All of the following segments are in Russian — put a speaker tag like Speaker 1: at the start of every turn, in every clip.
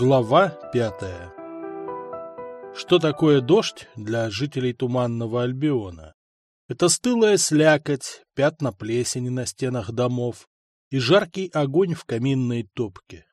Speaker 1: Глава пятая Что такое дождь для жителей Туманного Альбиона? Это стылая слякоть, пятна плесени на стенах домов и жаркий огонь в каминной топке.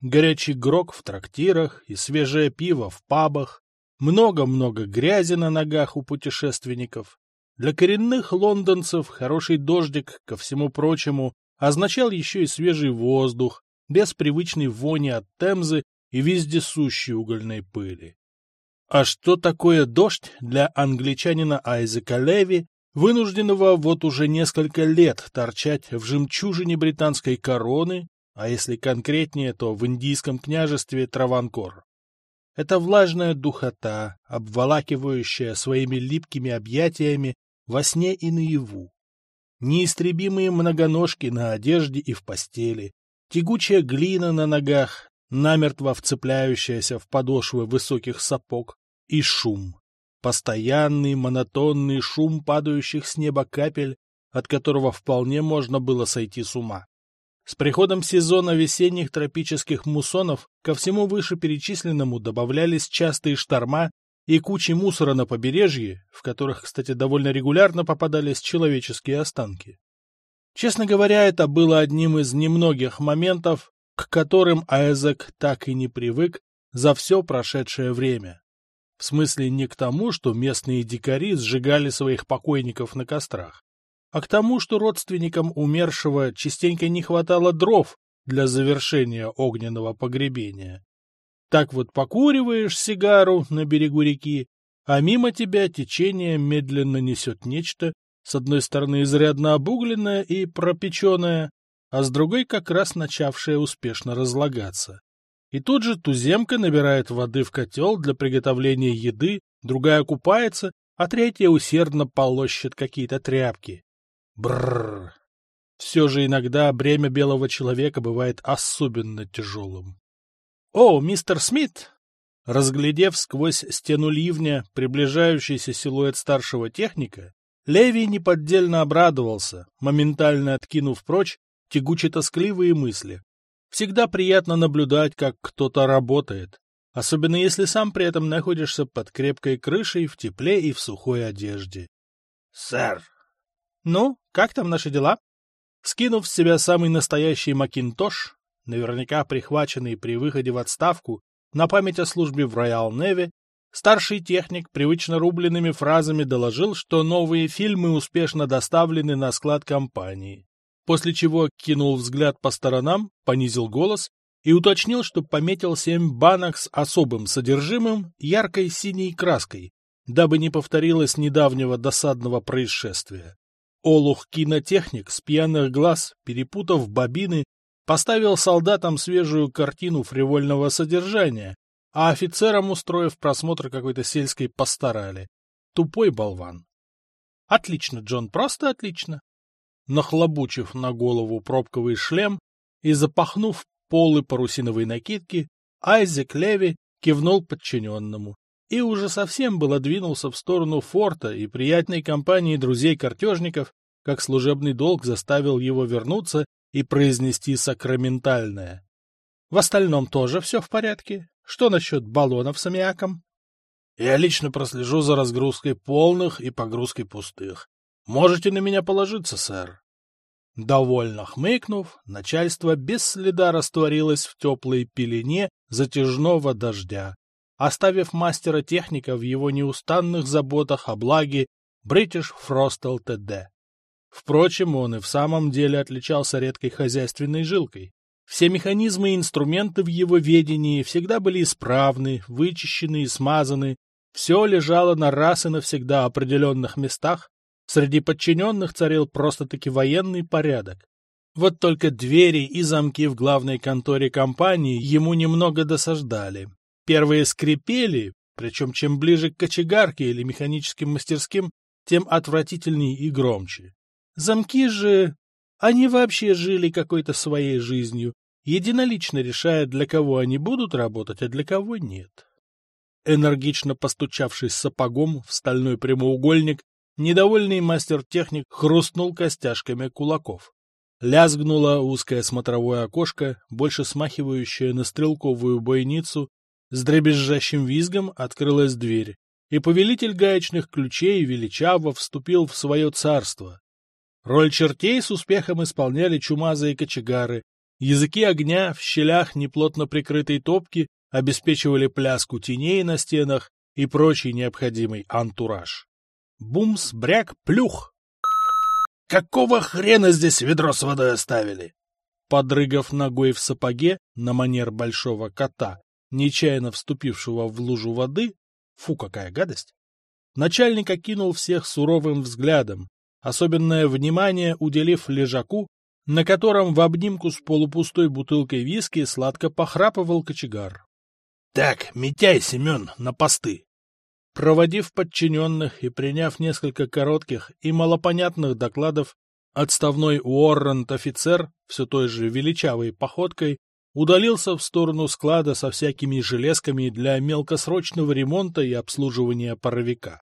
Speaker 1: Горячий грок в трактирах и свежее пиво в пабах, много-много грязи на ногах у путешественников. Для коренных лондонцев хороший дождик, ко всему прочему, означал еще и свежий воздух, без привычной вони от Темзы и вездесущей угольной пыли. А что такое дождь для англичанина Айзека Леви, вынужденного вот уже несколько лет торчать в жемчужине британской короны, а если конкретнее, то в индийском княжестве Траванкор? Это влажная духота, обволакивающая своими липкими объятиями во сне и наяву. Неистребимые многоножки на одежде и в постели, тягучая глина на ногах, намертво вцепляющаяся в подошвы высоких сапог, и шум. Постоянный монотонный шум падающих с неба капель, от которого вполне можно было сойти с ума. С приходом сезона весенних тропических муссонов ко всему вышеперечисленному добавлялись частые шторма и кучи мусора на побережье, в которых, кстати, довольно регулярно попадались человеческие останки. Честно говоря, это было одним из немногих моментов, к которым Айзек так и не привык за все прошедшее время. В смысле не к тому, что местные дикари сжигали своих покойников на кострах, а к тому, что родственникам умершего частенько не хватало дров для завершения огненного погребения. Так вот покуриваешь сигару на берегу реки, а мимо тебя течение медленно несет нечто, с одной стороны изрядно обугленное и пропеченное, а с другой как раз начавшее успешно разлагаться. И тут же туземка набирает воды в котел для приготовления еды, другая купается, а третья усердно полощет какие-то тряпки. Бррр. Все же иногда бремя белого человека бывает особенно тяжелым. — О, мистер Смит! Разглядев сквозь стену ливня приближающийся силуэт старшего техника, Леви неподдельно обрадовался, моментально откинув прочь тягуче-тоскливые мысли. Всегда приятно наблюдать, как кто-то работает, особенно если сам при этом находишься под крепкой крышей в тепле и в сухой одежде. — Сэр! — Ну, как там наши дела? Скинув с себя самый настоящий макинтош, наверняка прихваченный при выходе в отставку на память о службе в Роял-Неве, Старший техник привычно рубленными фразами доложил, что новые фильмы успешно доставлены на склад компании, после чего кинул взгляд по сторонам, понизил голос и уточнил, что пометил семь банок с особым содержимым яркой синей краской, дабы не повторилось недавнего досадного происшествия. Олух-кинотехник с пьяных глаз, перепутав бобины, поставил солдатам свежую картину фривольного содержания, а офицерам, устроив просмотр какой-то сельской пасторали. Тупой болван. Отлично, Джон, просто отлично. Нахлобучив на голову пробковый шлем и запахнув полы парусиновой накидки, Айзек Леви кивнул подчиненному и уже совсем было двинулся в сторону форта и приятной компании друзей-картежников, как служебный долг заставил его вернуться и произнести сакраментальное. В остальном тоже все в порядке. Что насчет баллонов с аммиаком? Я лично прослежу за разгрузкой полных и погрузкой пустых. Можете на меня положиться, сэр. Довольно хмыкнув, начальство без следа растворилось в теплой пелене затяжного дождя, оставив мастера-техника в его неустанных заботах о благе British Frost Ltd. Впрочем, он и в самом деле отличался редкой хозяйственной жилкой. Все механизмы и инструменты в его ведении всегда были исправны, вычищены и смазаны, все лежало на раз и навсегда определенных местах, среди подчиненных царил просто-таки военный порядок. Вот только двери и замки в главной конторе компании ему немного досаждали. Первые скрипели, причем чем ближе к кочегарке или механическим мастерским, тем отвратительнее и громче. Замки же... Они вообще жили какой-то своей жизнью, единолично решая, для кого они будут работать, а для кого нет. Энергично постучавшись сапогом в стальной прямоугольник, недовольный мастер-техник хрустнул костяшками кулаков. Лязгнуло узкое смотровое окошко, больше смахивающее на стрелковую бойницу. С дребезжащим визгом открылась дверь, и повелитель гаечных ключей величаво вступил в свое царство. Роль чертей с успехом исполняли чумазые кочегары. Языки огня в щелях неплотно прикрытой топки обеспечивали пляску теней на стенах и прочий необходимый антураж. Бумс, бряк, плюх! «Какого хрена здесь ведро с водой оставили?» Подрыгав ногой в сапоге на манер большого кота, нечаянно вступившего в лужу воды, фу, какая гадость, начальник окинул всех суровым взглядом, особенное внимание уделив лежаку, на котором в обнимку с полупустой бутылкой виски сладко похрапывал кочегар. — Так, Митяй, Семен, на посты. Проводив подчиненных и приняв несколько коротких и малопонятных докладов, отставной Уоррент-офицер, все той же величавой походкой, удалился в сторону склада со всякими железками для мелкосрочного ремонта и обслуживания паровика.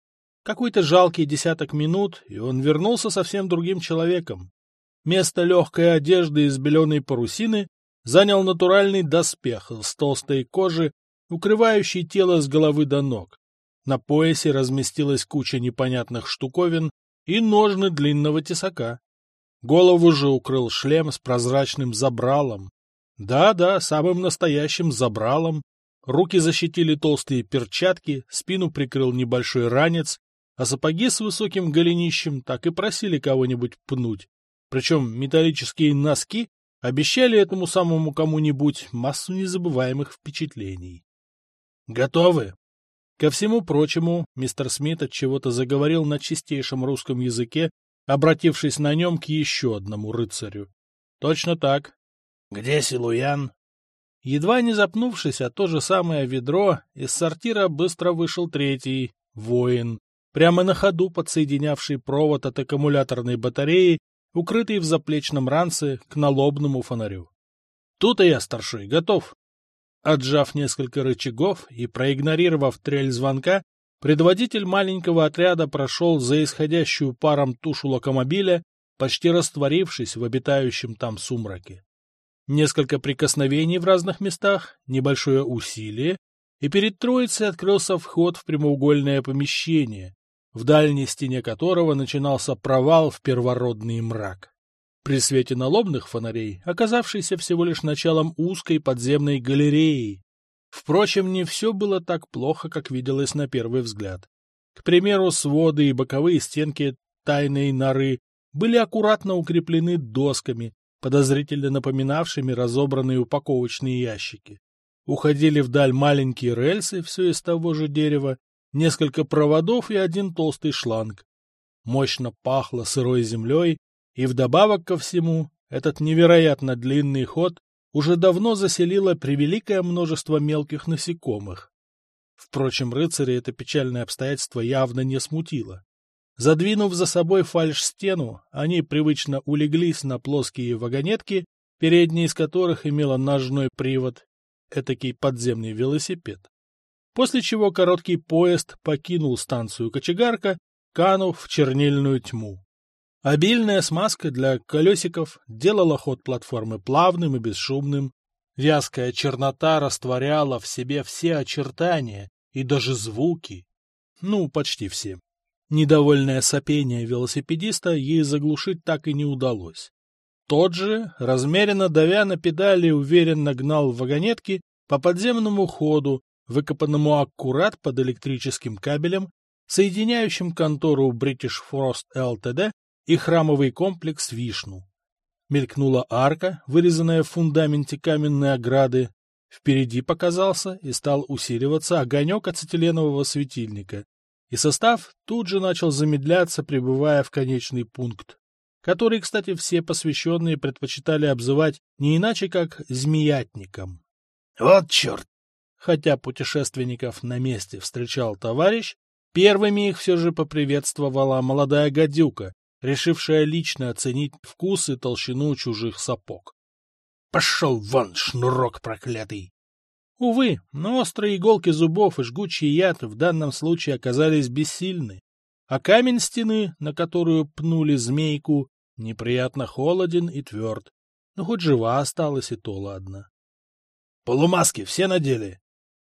Speaker 1: Какой-то жалкий десяток минут, и он вернулся совсем другим человеком. Место легкой одежды из беленой парусины занял натуральный доспех с толстой кожи, укрывающий тело с головы до ног. На поясе разместилась куча непонятных штуковин и ножны длинного тесака. Голову же укрыл шлем с прозрачным забралом. Да-да, самым настоящим забралом. Руки защитили толстые перчатки, спину прикрыл небольшой ранец, а сапоги с высоким голенищем так и просили кого-нибудь пнуть. Причем металлические носки обещали этому самому кому-нибудь массу незабываемых впечатлений. «Готовы?» Ко всему прочему, мистер Смит от чего-то заговорил на чистейшем русском языке, обратившись на нем к еще одному рыцарю. Точно так. Где Силуян? Едва не запнувшись о то же самое ведро, из сортира быстро вышел третий, воин, прямо на ходу подсоединявший провод от аккумуляторной батареи, укрытый в заплечном ранце к налобному фонарю. Тут и я, старший, готов. Отжав несколько рычагов и проигнорировав трель звонка, предводитель маленького отряда прошел за исходящую паром тушу локомобиля, почти растворившись в обитающем там сумраке. Несколько прикосновений в разных местах, небольшое усилие, и перед троицей открылся вход в прямоугольное помещение, в дальней стене которого начинался провал в первородный мрак при свете налобных фонарей, оказавшийся всего лишь началом узкой подземной галереи. Впрочем, не все было так плохо, как виделось на первый взгляд. К примеру, своды и боковые стенки тайной норы были аккуратно укреплены досками, подозрительно напоминавшими разобранные упаковочные ящики. Уходили вдаль маленькие рельсы, все из того же дерева, несколько проводов и один толстый шланг. Мощно пахло сырой землей и вдобавок ко всему, этот невероятно длинный ход уже давно заселило превеликое множество мелких насекомых. Впрочем, рыцаря это печальное обстоятельство явно не смутило. Задвинув за собой фальш-стену, они привычно улеглись на плоские вагонетки, передняя из которых имела ножной привод, этакий подземный велосипед. После чего короткий поезд покинул станцию Кочегарка, канув в чернильную тьму. Обильная смазка для колесиков делала ход платформы плавным и бесшумным. Вязкая чернота растворяла в себе все очертания и даже звуки. Ну, почти все. Недовольное сопение велосипедиста ей заглушить так и не удалось. Тот же, размеренно давя на педали, уверенно гнал вагонетки по подземному ходу, выкопанному аккурат под электрическим кабелем, соединяющим контору British Frost Ltd и храмовый комплекс Вишну. Мелькнула арка, вырезанная в фундаменте каменной ограды. Впереди показался и стал усиливаться огонек ацетиленового светильника, и состав тут же начал замедляться, прибывая в конечный пункт, который, кстати, все посвященные предпочитали обзывать не иначе, как «змеятником». «Вот черт!» Хотя путешественников на месте встречал товарищ, первыми их все же поприветствовала молодая гадюка, решившая лично оценить вкус и толщину чужих сапог. «Пошел вон, шнурок проклятый!» Увы, но острые иголки зубов и жгучий яд в данном случае оказались бессильны, а камень стены, на которую пнули змейку, неприятно холоден и тверд. Ну, хоть жива осталась, и то ладно.
Speaker 2: «Полумаски все надели?»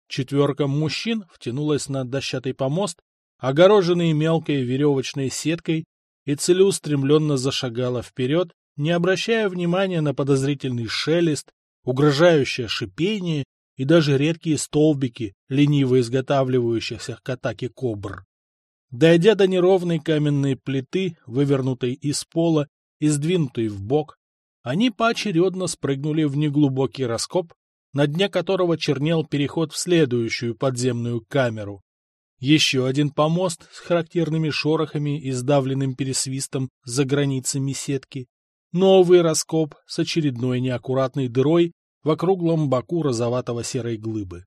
Speaker 1: Четверка мужчин втянулась на дощатый помост, огороженный мелкой веревочной сеткой, и целеустремленно зашагала вперед, не обращая внимания на подозрительный шелест, угрожающее шипение и даже редкие столбики, лениво изготавливающихся к атаке кобр. Дойдя до неровной каменной плиты, вывернутой из пола и сдвинутой в бок, они поочередно спрыгнули в неглубокий раскоп, на дне которого чернел переход в следующую подземную камеру. Еще один помост с характерными шорохами и сдавленным пересвистом за границами сетки. Новый раскоп с очередной неаккуратной дырой в округлом боку розоватого-серой глыбы.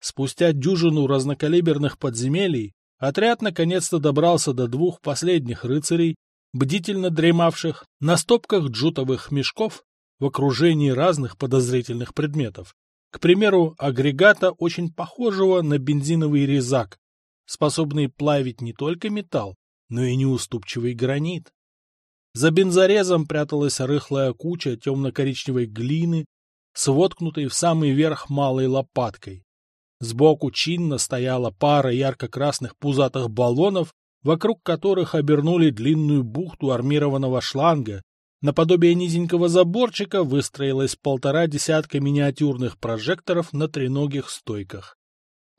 Speaker 1: Спустя дюжину разнокалиберных подземелий отряд наконец-то добрался до двух последних рыцарей, бдительно дремавших на стопках джутовых мешков в окружении разных подозрительных предметов. К примеру, агрегата, очень похожего на бензиновый резак, способный плавить не только металл, но и неуступчивый гранит. За бензорезом пряталась рыхлая куча темно-коричневой глины с воткнутой в самый верх малой лопаткой. Сбоку чинно стояла пара ярко-красных пузатых баллонов, вокруг которых обернули длинную бухту армированного шланга. Наподобие низенького заборчика выстроилось полтора десятка миниатюрных прожекторов на треногих стойках.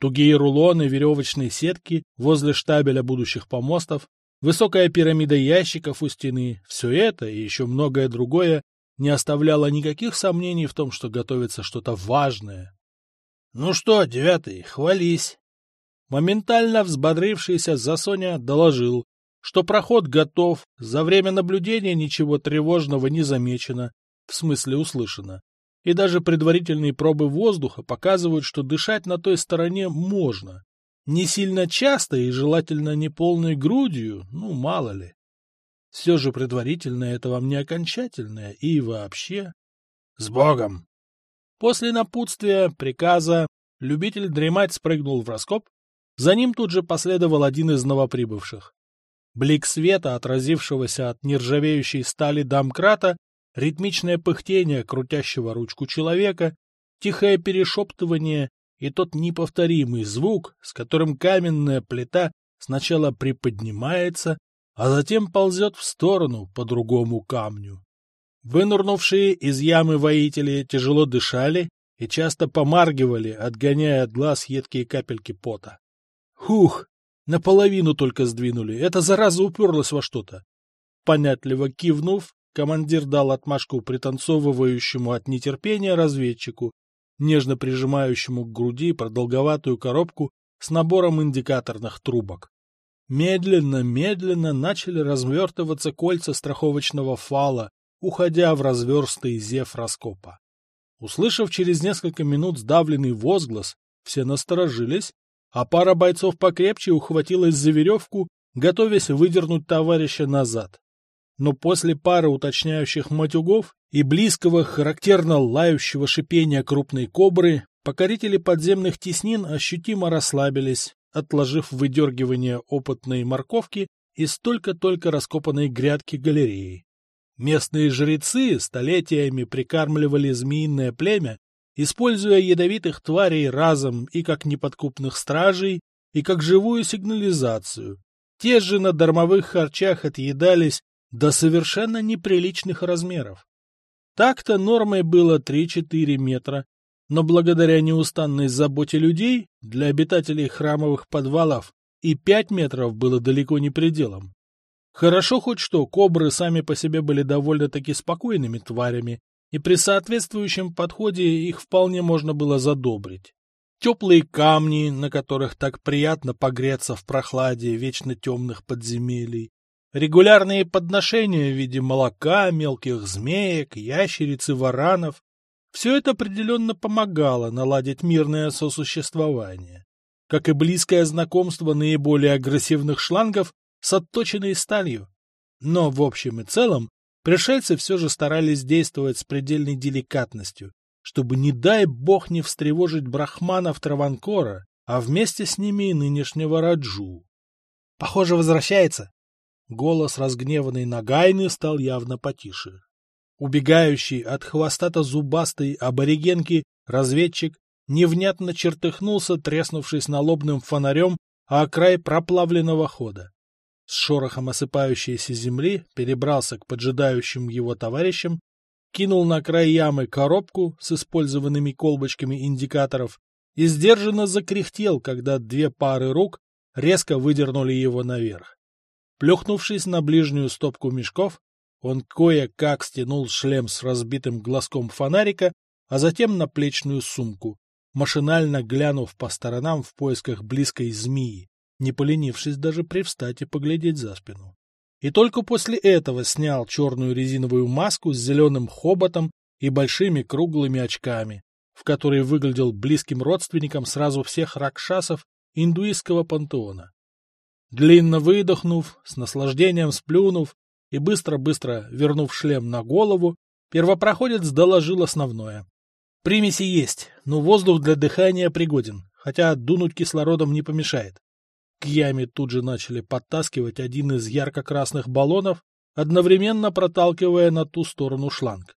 Speaker 1: Тугие рулоны веревочной сетки возле штабеля будущих помостов, высокая пирамида ящиков у стены — все это и еще многое другое не оставляло никаких сомнений в том, что готовится что-то важное.
Speaker 2: — Ну что, девятый, хвались!
Speaker 1: Моментально взбодрившийся Засоня доложил, что проход готов, за время наблюдения ничего тревожного не замечено, в смысле услышано. И даже предварительные пробы воздуха показывают, что дышать на той стороне можно. Не сильно часто и желательно не полной грудью, ну, мало ли. Все же предварительное — это вам не окончательное, и вообще...
Speaker 2: С Богом!
Speaker 1: После напутствия, приказа, любитель дремать спрыгнул в раскоп, за ним тут же последовал один из новоприбывших. Блик света, отразившегося от нержавеющей стали домкрата, ритмичное пыхтение крутящего ручку человека, тихое перешептывание и тот неповторимый звук, с которым каменная плита сначала приподнимается, а затем ползет в сторону по другому камню. Вынурнувшие из ямы воители тяжело дышали и часто помаргивали, отгоняя от глаз едкие капельки пота. Хух! Наполовину только сдвинули. Эта зараза уперлась во что-то. Понятливо кивнув, командир дал отмашку пританцовывающему от нетерпения разведчику, нежно прижимающему к груди продолговатую коробку с набором индикаторных трубок. Медленно-медленно начали развертываться кольца страховочного фала, уходя в разверстый зев раскопа. Услышав через несколько минут сдавленный возглас, все насторожились, а пара бойцов покрепче ухватилась за веревку, готовясь выдернуть товарища назад. Но после пары уточняющих матюгов и близкого, характерно лающего шипения крупной кобры, покорители подземных теснин ощутимо расслабились, отложив выдергивание опытной морковки из только-только раскопанной грядки галереи. Местные жрецы столетиями прикармливали змеиное племя, используя ядовитых тварей разом и как неподкупных стражей, и как живую сигнализацию. Те же на дармовых харчах отъедались до совершенно неприличных размеров. Так-то нормой было 3-4 метра, но благодаря неустанной заботе людей для обитателей храмовых подвалов и 5 метров было далеко не пределом. Хорошо хоть что, кобры сами по себе были довольно-таки спокойными тварями, и при соответствующем подходе их вполне можно было задобрить. Теплые камни, на которых так приятно погреться в прохладе вечно темных подземелий, регулярные подношения в виде молока, мелких змеек, ящериц и варанов — все это определенно помогало наладить мирное сосуществование, как и близкое знакомство наиболее агрессивных шлангов с отточенной сталью. Но в общем и целом пришельцы все же старались действовать с предельной деликатностью, чтобы, не дай бог, не встревожить брахманов Траванкора, а вместе с ними и нынешнего Раджу. — Похоже, возвращается, голос разгневанной Нагайны стал явно потише. Убегающий от хвостато-зубастой аборигенки разведчик невнятно чертыхнулся, треснувшись налобным фонарем о край проплавленного хода. С шорохом осыпающейся земли перебрался к поджидающим его товарищам, кинул на край ямы коробку с использованными колбочками индикаторов и сдержанно закряхтел, когда две пары рук резко выдернули его наверх. Плюхнувшись на ближнюю стопку мешков, он кое-как стянул шлем с разбитым глазком фонарика, а затем на плечную сумку, машинально глянув по сторонам в поисках близкой змеи, не поленившись даже привстать и поглядеть за спину. И только после этого снял черную резиновую маску с зеленым хоботом и большими круглыми очками, в которой выглядел близким родственником сразу всех ракшасов индуистского пантеона. Длинно выдохнув, с наслаждением сплюнув, и быстро-быстро вернув шлем на голову, первопроходец доложил основное. Примеси есть, но воздух для дыхания пригоден, хотя дунуть кислородом не помешает. К яме тут же начали подтаскивать один из ярко-красных баллонов, одновременно проталкивая на ту сторону шланг.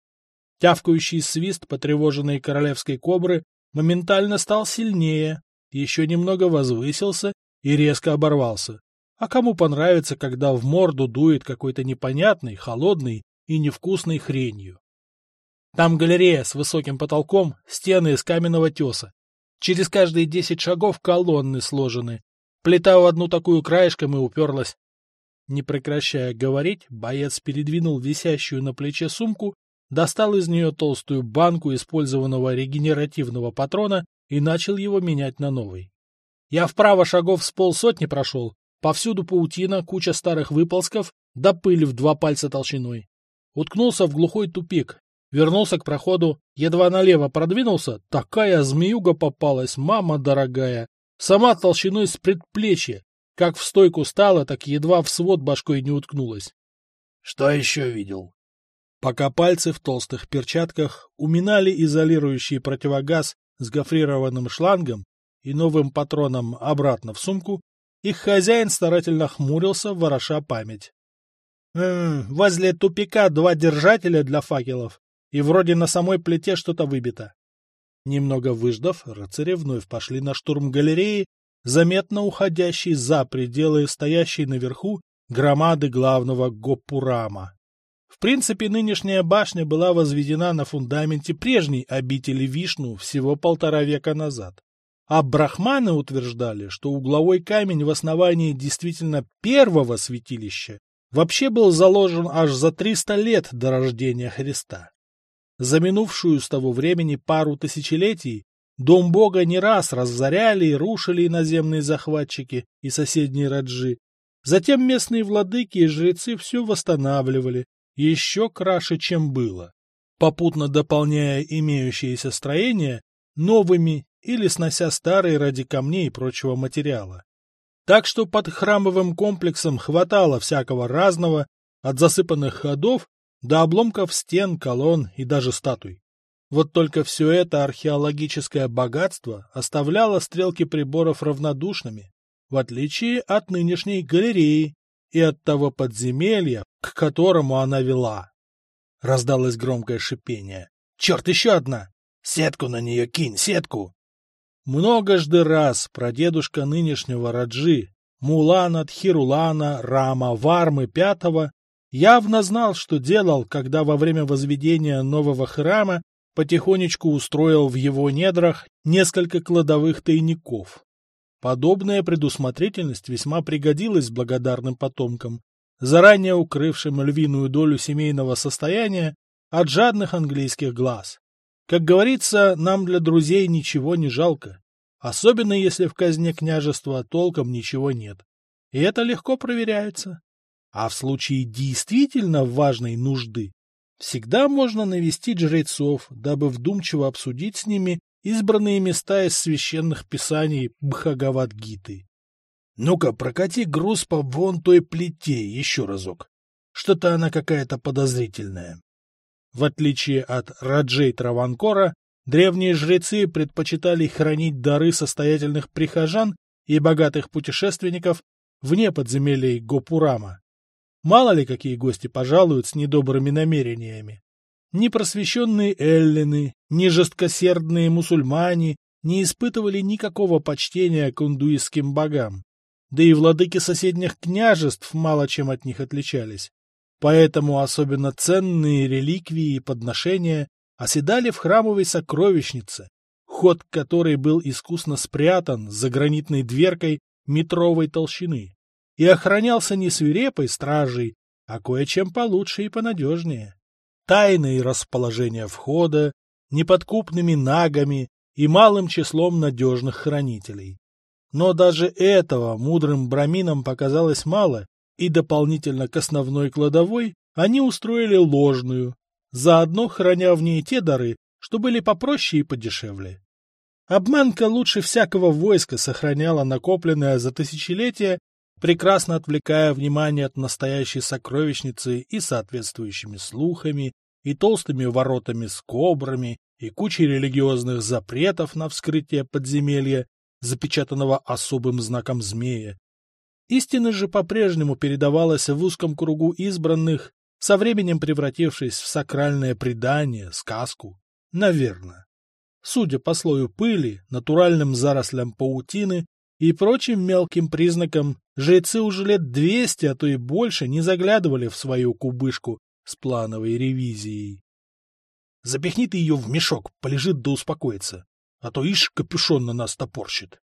Speaker 1: Тявкающий свист потревоженной королевской кобры моментально стал сильнее, еще немного возвысился и резко оборвался. А кому понравится, когда в морду дует какой-то непонятный, холодный и невкусной хренью? Там галерея с высоким потолком, стены из каменного теса. Через каждые десять шагов колонны сложены. Плита в одну такую краешком и уперлась. Не прекращая говорить, боец передвинул висящую на плече сумку, достал из нее толстую банку использованного регенеративного патрона и начал его менять на новый. Я вправо шагов с полсотни прошел, Повсюду паутина, куча старых выползков, да пыль в два пальца толщиной. Уткнулся в глухой тупик, вернулся к проходу, едва налево продвинулся, такая змеюга попалась, мама дорогая, сама толщиной с предплечья, как в стойку стала, так едва в свод башкой не уткнулась.
Speaker 2: — Что еще видел?
Speaker 1: Пока пальцы в толстых перчатках уминали изолирующий противогаз с гофрированным шлангом и новым патроном обратно в сумку, их хозяин старательно хмурился, вороша память. «М возле тупика два держателя для факелов, и вроде на самой плите что-то выбито». Немного выждав, рыцари вновь пошли на штурм галереи, заметно уходящей за пределы стоящей наверху громады главного Гопурама. В принципе, нынешняя башня была возведена на фундаменте прежней обители Вишну всего полтора века назад. А брахманы утверждали, что угловой камень в основании действительно первого святилища вообще был заложен аж за 300 лет до рождения Христа. За минувшую с того времени пару тысячелетий дом бога не раз разоряли и рушили иноземные захватчики и соседние раджи. Затем местные владыки и жрецы все восстанавливали, еще краше, чем было, попутно дополняя имеющиеся строения новыми или снося старые ради камней и прочего материала. Так что под храмовым комплексом хватало всякого разного, от засыпанных ходов до обломков стен, колонн и даже статуй. Вот только все это археологическое богатство оставляло стрелки приборов равнодушными, в отличие от нынешней галереи и от того подземелья, к которому она вела. Раздалось громкое шипение. «Черт, еще одна! Сетку на нее кинь, сетку!» Многожды раз прадедушка нынешнего Раджи, Мулана Тхирулана Рама Вармы V, явно знал, что делал, когда во время возведения нового храма потихонечку устроил в его недрах несколько кладовых тайников. Подобная предусмотрительность весьма пригодилась благодарным потомкам, заранее укрывшим львиную долю семейного состояния от жадных английских глаз. Как говорится, нам для друзей ничего не жалко, особенно если в казне княжества толком ничего нет. И это легко проверяется. А в случае действительно важной нужды всегда можно навестить жрецов, дабы вдумчиво обсудить с ними избранные места из священных писаний Бхагавадгиты. Ну-ка, прокати груз по вон той плите еще разок. Что-то она какая-то подозрительная. В отличие от Раджей Траванкора, древние жрецы предпочитали хранить дары состоятельных прихожан и богатых путешественников вне подземелий Гопурама. Мало ли какие гости пожалуют с недобрыми намерениями. Ни просвещенные эллины, ни жесткосердные мусульмане не испытывали никакого почтения к индуистским богам. Да и владыки соседних княжеств мало чем от них отличались. Поэтому особенно ценные реликвии и подношения оседали в храмовой сокровищнице, ход которой был искусно спрятан за гранитной дверкой метровой толщины и охранялся не свирепой стражей, а кое-чем получше и понадежнее. Тайное расположение входа, неподкупными нагами и малым числом надежных хранителей. Но даже этого мудрым браминам показалось мало, и дополнительно к основной кладовой они устроили ложную, заодно храня в ней те дары, что были попроще и подешевле. Обманка лучше всякого войска сохраняла накопленное за тысячелетия, прекрасно отвлекая внимание от настоящей сокровищницы и соответствующими слухами, и толстыми воротами с кобрами, и кучей религиозных запретов на вскрытие подземелья, запечатанного особым знаком змея. Истина же по-прежнему передавалась в узком кругу избранных, со временем превратившись в сакральное предание, сказку. Наверное. Судя по слою пыли, натуральным зарослям паутины и прочим мелким признакам, жрецы уже лет двести, а то и больше, не заглядывали в свою кубышку с плановой ревизией. Запихни ты ее в мешок, полежит да успокоится, а то ишь капюшон на нас топорщит.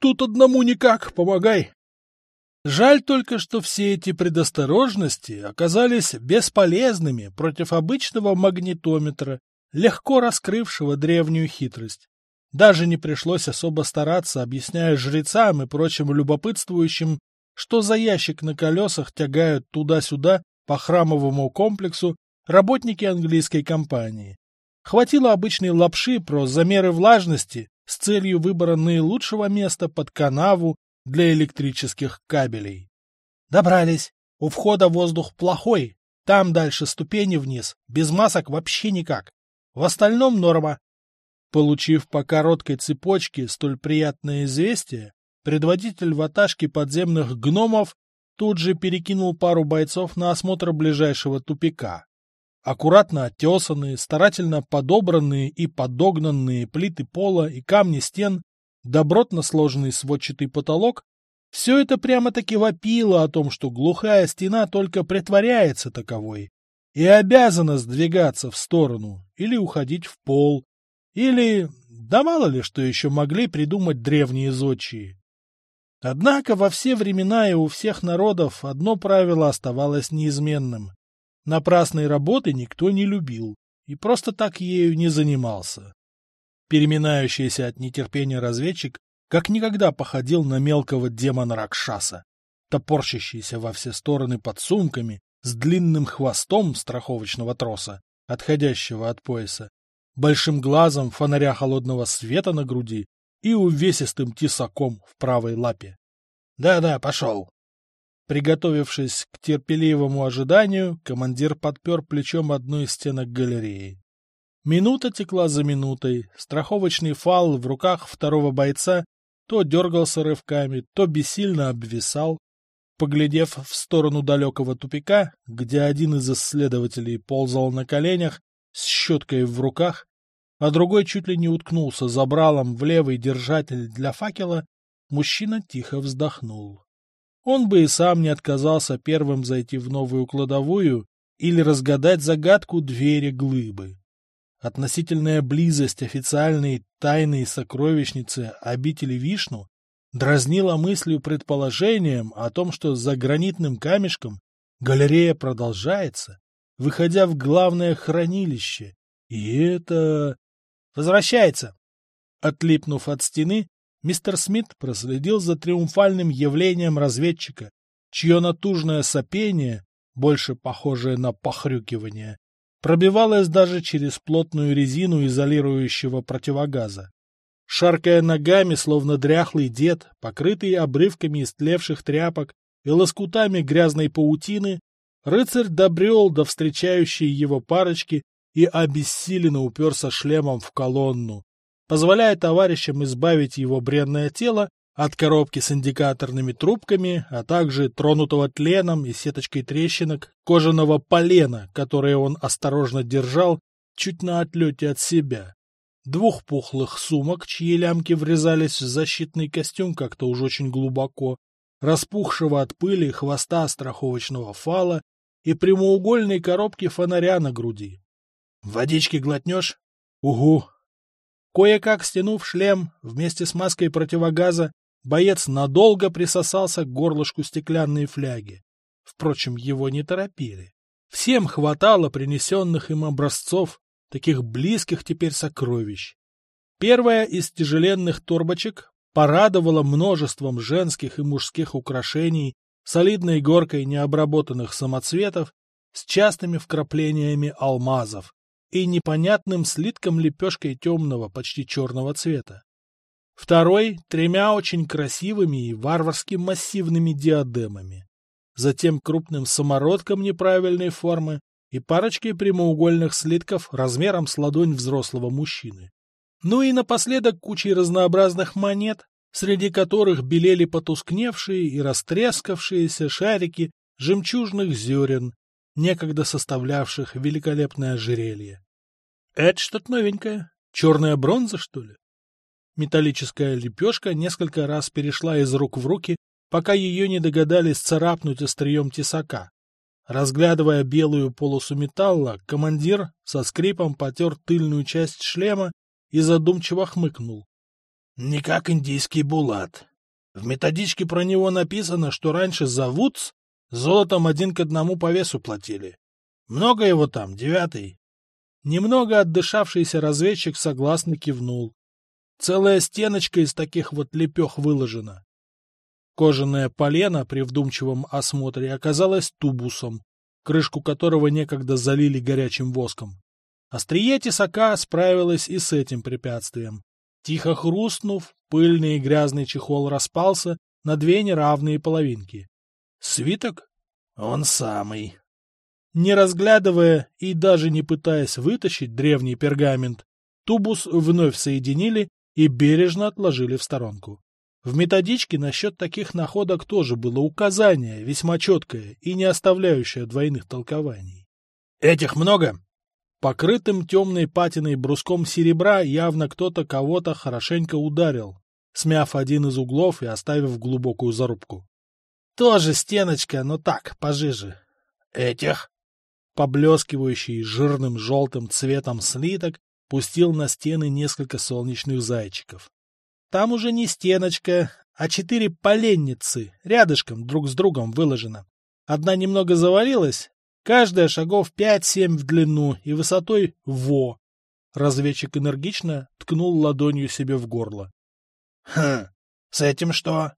Speaker 1: Тут одному никак, помогай. Жаль только, что все эти предосторожности оказались бесполезными против обычного магнитометра, легко раскрывшего древнюю хитрость. Даже не пришлось особо стараться, объясняя жрецам и прочим любопытствующим, что за ящик на колесах тягают туда-сюда по храмовому комплексу работники английской компании. Хватило обычной лапши про замеры влажности с целью выбора наилучшего места под канаву для электрических кабелей. Добрались. У входа воздух плохой. Там дальше ступени вниз. Без масок вообще никак. В остальном норма. Получив по короткой цепочке столь приятное известие, предводитель ваташки подземных гномов тут же перекинул пару бойцов на осмотр ближайшего тупика. Аккуратно оттесанные, старательно подобранные и подогнанные плиты пола и камни стен, добротно сложенный сводчатый потолок — все это прямо-таки вопило о том, что глухая стена только притворяется таковой и обязана сдвигаться в сторону или уходить в пол, или... да мало ли что еще могли придумать древние зодчие. Однако во все времена и у всех народов одно правило оставалось неизменным. Напрасной работы никто не любил и просто так ею не занимался. Переминающийся от нетерпения разведчик как никогда походил на мелкого демона Ракшаса, топорщащийся во все стороны под сумками, с длинным хвостом страховочного троса, отходящего от пояса, большим глазом фонаря холодного света на груди и увесистым тесаком в правой лапе. «Да-да, пошел!» Приготовившись к терпеливому ожиданию, командир подпер плечом одну из стенок галереи. Минута текла за минутой, страховочный фал в руках второго бойца то дергался рывками, то бессильно обвисал. Поглядев в сторону далекого тупика, где один из исследователей ползал на коленях с щеткой в руках, а другой чуть ли не уткнулся забралом в левый держатель для факела, мужчина тихо вздохнул. Он бы и сам не отказался первым зайти в новую кладовую или разгадать загадку двери глыбы. Относительная близость официальной тайной сокровищницы обители Вишну дразнила мыслью предположением о том, что за гранитным камешком галерея продолжается, выходя в главное хранилище, и это... Возвращается! Отлипнув от стены, мистер Смит проследил за триумфальным явлением разведчика, чье натужное сопение, больше похожее на похрюкивание, пробивалось даже через плотную резину изолирующего противогаза. Шаркая ногами, словно дряхлый дед, покрытый обрывками истлевших тряпок и лоскутами грязной паутины, рыцарь добрел до встречающей его парочки и обессиленно уперся шлемом в колонну, позволяя товарищам избавить его бренное тело От коробки с индикаторными трубками, а также тронутого тленом и сеточкой трещинок, кожаного полена, которое он осторожно держал чуть на отлете от себя. Двух пухлых сумок, чьи лямки врезались в защитный костюм как-то уж очень глубоко, распухшего от пыли хвоста страховочного фала и прямоугольной коробки фонаря на груди. «Водички глотнешь?» «Угу!» Кое-как стянув шлем вместе с маской противогаза, боец надолго присосался к горлышку стеклянной фляги. Впрочем, его не торопили. Всем хватало принесенных им образцов, таких близких теперь сокровищ. Первая из тяжеленных торбочек порадовала множеством женских и мужских украшений, солидной горкой необработанных самоцветов с частыми вкраплениями алмазов, и непонятным слитком лепешкой темного, почти черного цвета. Второй — тремя очень красивыми и варварски массивными диадемами. Затем крупным самородком неправильной формы и парочкой прямоугольных слитков размером с ладонь взрослого мужчины. Ну и напоследок кучей разнообразных монет, среди которых белели потускневшие и растрескавшиеся шарики жемчужных зерен, некогда составлявших великолепное ожерелье. Это что-то новенькое. Черная бронза, что ли? Металлическая лепешка несколько раз перешла из рук в руки, пока ее не догадались царапнуть острием тесака. Разглядывая белую полосу металла, командир со скрипом потер тыльную часть шлема и задумчиво хмыкнул. — Не как индийский булат. В методичке про него написано, что раньше за вудс золотом один к одному по весу платили. Много его там, девятый. Немного отдышавшийся разведчик согласно кивнул. Целая стеночка из таких вот лепех выложена. Кожаное полено при вдумчивом осмотре оказалось тубусом, крышку которого некогда залили горячим воском. Острие тесака справилось и с этим препятствием. Тихо хрустнув, пыльный и грязный чехол распался на две неравные половинки. Свиток? Он самый. Не разглядывая и даже не пытаясь вытащить древний пергамент, тубус вновь соединили и бережно отложили в сторонку. В методичке насчет таких находок тоже было указание, весьма четкое и не оставляющее двойных толкований. «Этих много?» Покрытым темной патиной бруском серебра явно кто-то кого-то хорошенько ударил, смяв один из углов и оставив глубокую зарубку. «Тоже стеночка, но так, пожиже». «Этих?» Поблескивающий жирным желтым цветом слиток пустил на стены несколько солнечных зайчиков. Там уже не стеночка, а четыре поленницы, рядышком друг с другом выложено. Одна немного завалилась, каждая шагов пять-семь в длину и высотой во. Разведчик энергично ткнул ладонью себе в горло. — Хм, с этим что?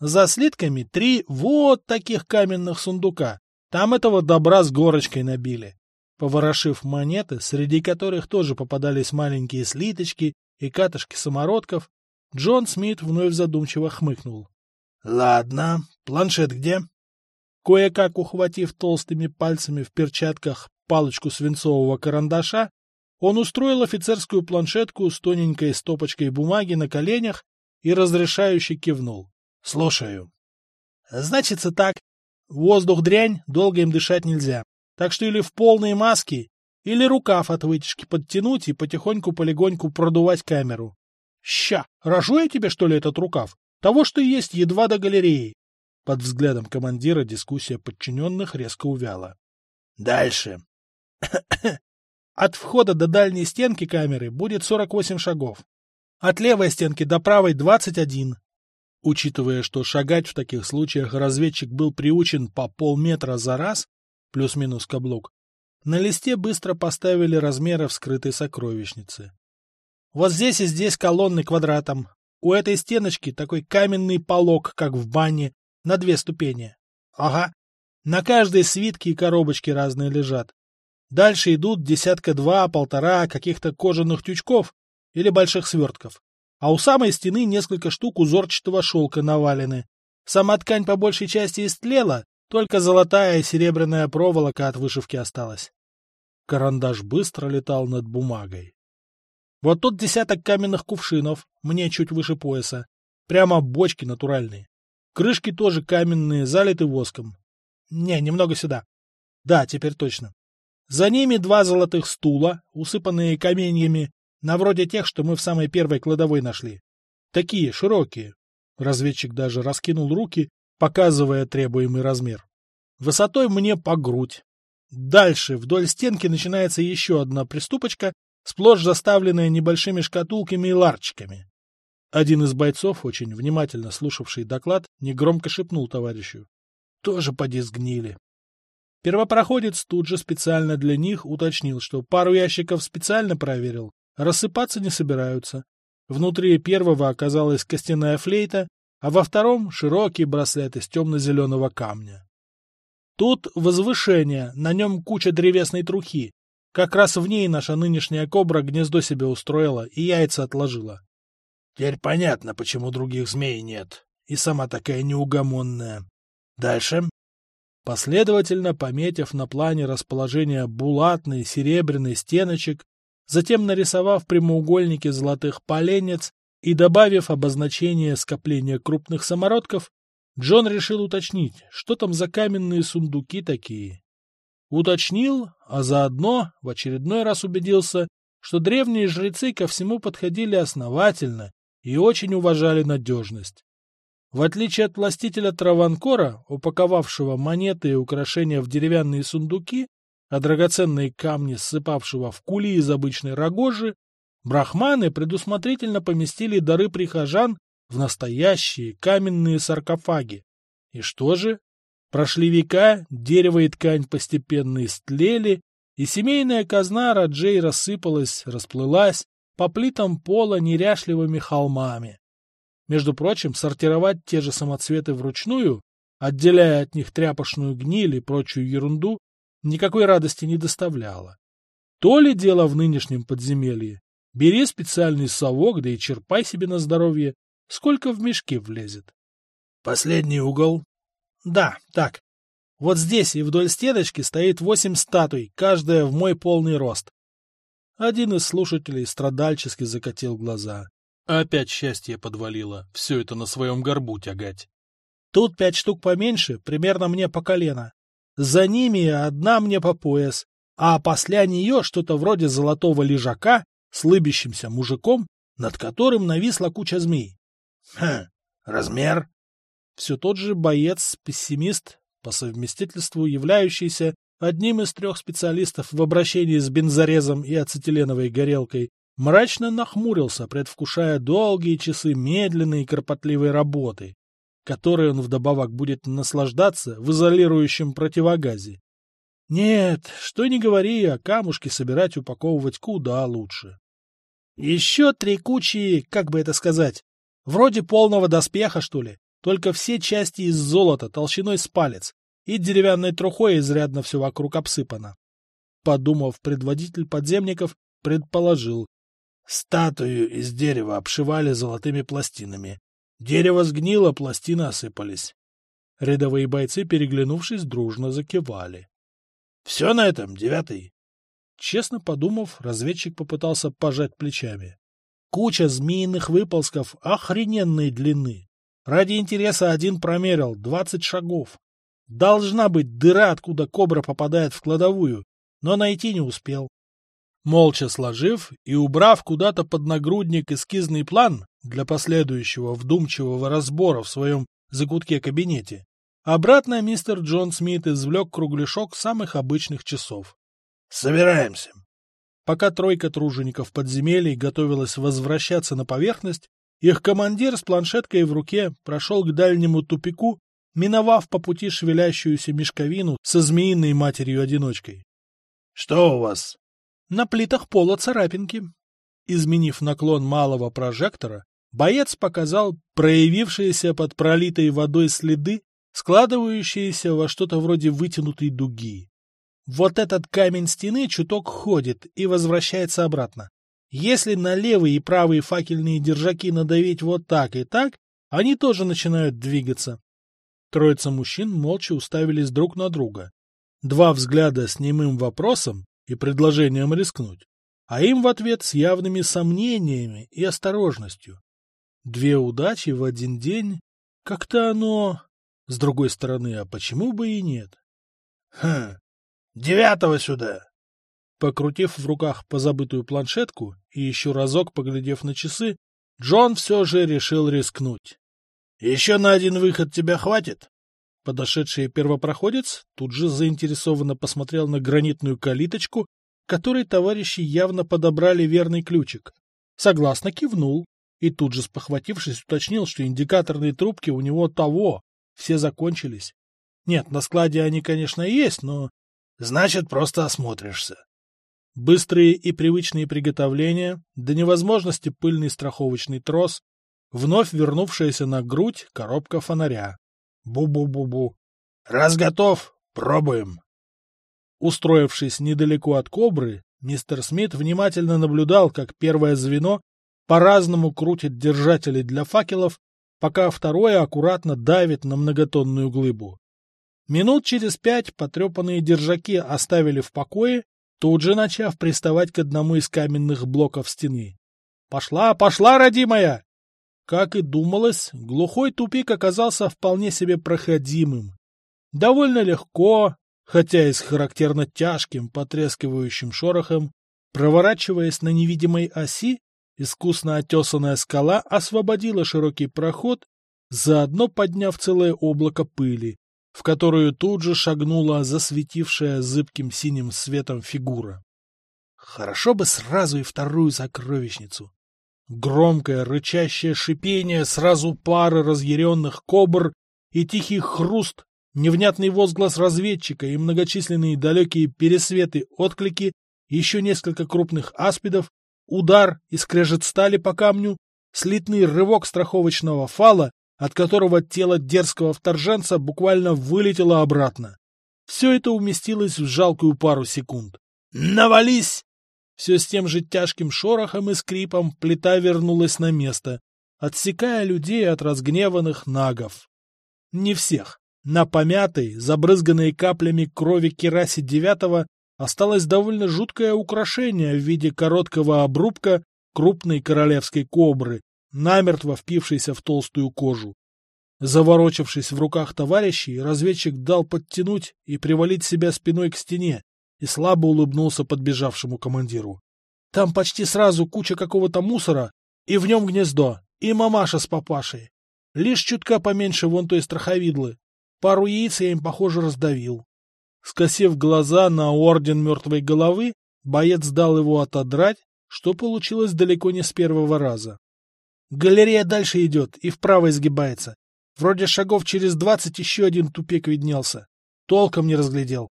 Speaker 1: За слитками три вот таких каменных сундука. Там этого добра с горочкой набили. Поворошив монеты, среди которых тоже попадались маленькие слиточки и катышки самородков, Джон Смит вновь задумчиво хмыкнул. — Ладно, планшет где? Кое-как ухватив толстыми пальцами в перчатках палочку свинцового карандаша, он устроил офицерскую планшетку с тоненькой стопочкой бумаги на коленях и разрешающе кивнул. — Слушаю. — Значится так. Воздух дрянь, долго им дышать нельзя. Так что или в полной маске, или рукав от вытяжки подтянуть и потихоньку-полегоньку продувать камеру. Ща, рожу я тебе, что ли, этот рукав? Того, что есть, едва до галереи. Под взглядом командира дискуссия подчиненных резко увяла. Дальше. От входа до дальней стенки камеры будет 48 шагов. От левой стенки до правой 21. Учитывая, что шагать в таких случаях разведчик был приучен по полметра за раз, плюс-минус каблук, на листе быстро поставили размеры вскрытой сокровищницы. Вот здесь и здесь колонны квадратом. У этой стеночки такой каменный полог, как в бане, на две ступени. Ага. На каждой свитке и коробочки разные лежат. Дальше идут десятка-два-полтора каких-то кожаных тючков или больших свертков а у самой стены несколько штук узорчатого шелка навалены. Сама ткань по большей части истлела, только золотая и серебряная проволока от вышивки осталась. Карандаш быстро летал над бумагой. Вот тут десяток каменных кувшинов, мне чуть выше пояса. Прямо бочки натуральные. Крышки тоже каменные, залиты воском. Не, немного сюда. Да, теперь точно. За ними два золотых стула, усыпанные каменьями, на вроде тех, что мы в самой первой кладовой нашли. Такие, широкие. Разведчик даже раскинул руки, показывая требуемый размер. Высотой мне по грудь. Дальше вдоль стенки начинается еще одна приступочка, сплошь заставленная небольшими шкатулками и ларчиками. Один из бойцов, очень внимательно слушавший доклад, негромко шепнул товарищу. Тоже поди сгнили. Первопроходец тут же специально для них уточнил, что пару ящиков специально проверил, рассыпаться не собираются. Внутри первого оказалась костяная флейта, а во втором — широкий браслет из темно-зеленого камня. Тут возвышение, на нем куча древесной трухи. Как раз в ней наша нынешняя кобра гнездо себе устроила и яйца отложила.
Speaker 2: Теперь понятно, почему других змей нет. И сама такая неугомонная. Дальше.
Speaker 1: Последовательно пометив на плане расположение булатной серебряной стеночек, затем нарисовав прямоугольники золотых поленец и добавив обозначение скопления крупных самородков, Джон решил уточнить, что там за каменные сундуки такие. Уточнил, а заодно в очередной раз убедился, что древние жрецы ко всему подходили основательно и очень уважали надежность. В отличие от властителя Траванкора, упаковавшего монеты и украшения в деревянные сундуки, а драгоценные камни ссыпавшего в кули из обычной рогожи, брахманы предусмотрительно поместили дары прихожан в настоящие каменные саркофаги. И что же? Прошли века, дерево и ткань постепенно истлели, и семейная казна Раджей рассыпалась, расплылась, по плитам пола неряшливыми холмами. Между прочим, сортировать те же самоцветы вручную, отделяя от них тряпочную гниль и прочую ерунду, никакой радости не доставляло. То ли дело в нынешнем подземелье. Бери специальный совок, да и черпай себе на здоровье, сколько в мешки влезет.
Speaker 2: Последний угол.
Speaker 1: Да, так. Вот здесь и вдоль стеночки стоит восемь статуй, каждая в мой полный рост. Один из слушателей страдальчески закатил глаза. Опять счастье подвалило, все это на своем горбу тягать. Тут пять штук поменьше, примерно мне по колено. За ними одна мне по пояс, а после нее что-то вроде золотого лежака с лыбящимся мужиком, над которым нависла куча змей.
Speaker 2: Хм, размер?
Speaker 1: Все тот же боец-пессимист, по совместительству являющийся одним из трех специалистов в обращении с бензорезом и ацетиленовой горелкой, мрачно нахмурился, предвкушая долгие часы медленной и кропотливой работы, которой он вдобавок будет наслаждаться в изолирующем противогазе. Нет, что ни говори, а камушки собирать упаковывать куда лучше. Еще три кучи, как бы это сказать, вроде полного доспеха, что ли, только все части из золота толщиной с палец, и деревянной трухой изрядно все вокруг обсыпано. Подумав, предводитель подземников предположил. Статую из дерева обшивали золотыми пластинами. Дерево сгнило, пластины осыпались. Рядовые бойцы, переглянувшись, дружно закивали. — Все на этом, девятый? Честно подумав, разведчик попытался пожать плечами. Куча змеиных выползков охрененной длины. Ради интереса один промерил двадцать шагов. Должна быть дыра, откуда кобра попадает в кладовую, но найти не успел. Молча сложив и убрав куда-то под нагрудник эскизный план для последующего вдумчивого разбора в своем закутке-кабинете, обратно мистер Джон Смит извлек кругляшок самых обычных часов.
Speaker 2: «Собираемся».
Speaker 1: Пока тройка тружеников подземелий готовилась возвращаться на поверхность, их командир с планшеткой в руке прошел к дальнему тупику миновав по пути шевелящуюся мешковину со змеиной матерью-одиночкой.
Speaker 2: — Что у вас?
Speaker 1: — На плитах пола царапинки. Изменив наклон малого прожектора, боец показал проявившиеся под пролитой водой следы, складывающиеся во что-то вроде вытянутой дуги. Вот этот камень стены чуток ходит и возвращается обратно. Если на левые и правые факельные держаки надавить вот так и так, они тоже начинают двигаться. Троица мужчин молча уставились друг на друга. Два взгляда с немым вопросом и предложением рискнуть, а им в ответ с явными сомнениями и осторожностью. Две удачи в один день. Как-то оно... С другой стороны, а почему бы и нет?
Speaker 2: Хм, девятого сюда.
Speaker 1: Покрутив в руках позабытую планшетку и еще разок поглядев на часы, Джон все же решил рискнуть.
Speaker 2: — Еще на один выход тебя хватит?
Speaker 1: Подошедший первопроходец тут же заинтересованно посмотрел на гранитную калиточку, которой товарищи явно подобрали верный ключик. Согласно кивнул и тут же, спохватившись, уточнил, что индикаторные трубки у него того, все закончились. Нет, на складе они, конечно, есть, но...
Speaker 2: Значит, просто осмотришься.
Speaker 1: Быстрые и привычные приготовления, до невозможности пыльный страховочный трос, вновь вернувшаяся на грудь коробка фонаря. Бу-бу-бу-бу.
Speaker 2: Раз готов, пробуем.
Speaker 1: Устроившись недалеко от кобры, мистер Смит внимательно наблюдал, как первое звено по-разному крутит держатели для факелов, пока второе аккуратно давит на многотонную глыбу. Минут через пять потрепанные держаки оставили в покое, тут же начав приставать к одному из каменных блоков стены. «Пошла, пошла, родимая!» Как и думалось, глухой тупик оказался вполне себе проходимым. Довольно легко, хотя и с характерно тяжким потрескивающим шорохом, проворачиваясь на невидимой оси, искусно отесанная скала освободила широкий проход, заодно подняв целое облако пыли, в которую тут же шагнула засветившая зыбким синим светом фигура. Хорошо бы сразу и вторую сокровищницу. Громкое рычащее шипение сразу пары разъяренных кобр и тихий хруст, невнятный возглас разведчика и многочисленные далекие пересветы отклики, еще несколько крупных аспидов, удар и скрежет стали по камню, слитный рывок страховочного фала, от которого тело дерзкого вторженца буквально вылетело обратно. Все это уместилось в жалкую пару секунд. «Навались!» Все с тем же тяжким шорохом и скрипом плита вернулась на место, отсекая людей от разгневанных нагов. Не всех. На помятой, забрызганной каплями крови керасе девятого осталось довольно жуткое украшение в виде короткого обрубка крупной королевской кобры, намертво впившейся в толстую кожу. Заворочившись в руках товарищей, разведчик дал подтянуть и привалить себя спиной к стене, и слабо улыбнулся подбежавшему командиру. Там почти сразу куча какого-то мусора, и в нем гнездо, и мамаша с папашей. Лишь чутка поменьше вон той страховидлы. Пару яиц я им, похоже, раздавил. Скосив глаза на орден мертвой головы, боец дал его отодрать, что получилось далеко не с первого раза. Галерея дальше идет и вправо изгибается. Вроде шагов через двадцать еще один тупик виднелся. Толком не разглядел.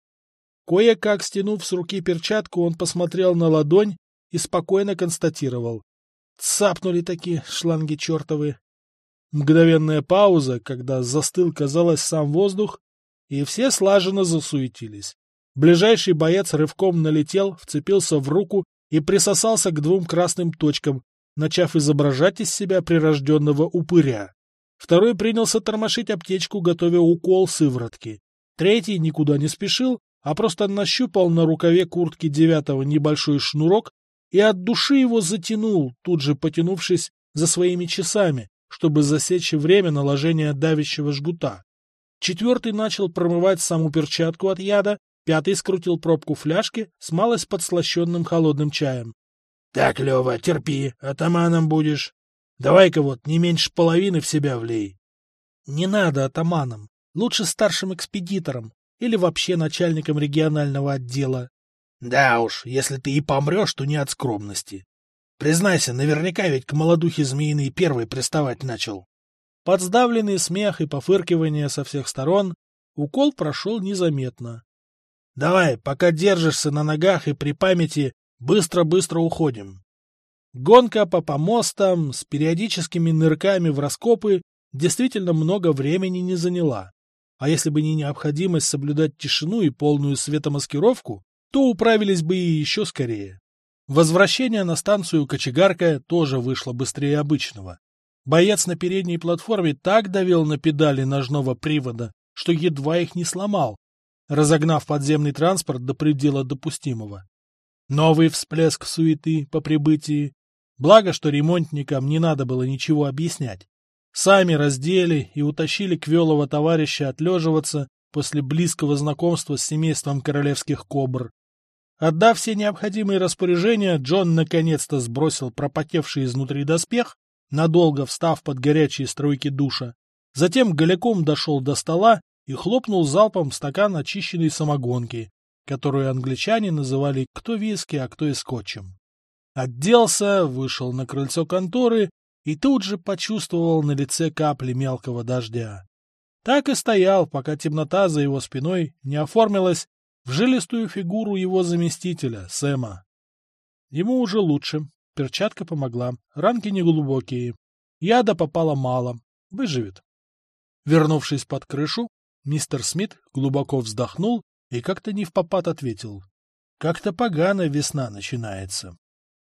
Speaker 1: Кое-как стянув с руки перчатку, он посмотрел на ладонь и спокойно констатировал. Цапнули такие шланги чертовы. Мгновенная пауза, когда застыл, казалось, сам воздух, и все слаженно засуетились. Ближайший боец рывком налетел, вцепился в руку и присосался к двум красным точкам, начав изображать из себя прирожденного упыря. Второй принялся тормошить аптечку, готовя укол сыворотки. Третий никуда не спешил, а просто нащупал на рукаве куртки девятого небольшой шнурок и от души его затянул, тут же потянувшись за своими часами, чтобы засечь время наложения давящего жгута. Четвертый начал промывать саму перчатку от яда, пятый скрутил пробку фляжки с малость подслащенным холодным чаем. — Так, Лева, терпи, атаманом будешь. Давай-ка вот не меньше половины в себя влей. — Не надо атаманом, лучше старшим экспедитором, или вообще начальником регионального отдела. Да уж, если ты и помрешь, то не от скромности. Признайся, наверняка ведь к молодухе змеиный первый приставать начал. Под сдавленный смех и пофыркивание со всех сторон укол прошел незаметно. Давай, пока держишься на ногах и при памяти, быстро-быстро уходим. Гонка по помостам с периодическими нырками в раскопы действительно много времени не заняла. А если бы не необходимость соблюдать тишину и полную светомаскировку, то управились бы и еще скорее. Возвращение на станцию Кочегарка тоже вышло быстрее обычного. Боец на передней платформе так давил на педали ножного привода, что едва их не сломал, разогнав подземный транспорт до предела допустимого. Новый всплеск суеты по прибытии. Благо, что ремонтникам не надо было ничего объяснять. Сами раздели и утащили Квелова товарища отлеживаться после близкого знакомства с семейством королевских кобр. Отдав все необходимые распоряжения, Джон наконец-то сбросил пропотевший изнутри доспех, надолго встав под горячие струйки душа. Затем голяком дошел до стола и хлопнул залпом стакан очищенной самогонки, которую англичане называли кто виски, а кто и скотчем. Отделся, вышел на крыльцо конторы и тут же почувствовал на лице капли мелкого дождя. Так и стоял, пока темнота за его спиной не оформилась в жилистую фигуру его заместителя, Сэма. Ему уже лучше, перчатка помогла, ранки неглубокие, яда попало мало, выживет. Вернувшись под крышу, мистер Смит глубоко вздохнул и как-то не в попад ответил. Как-то погано весна начинается.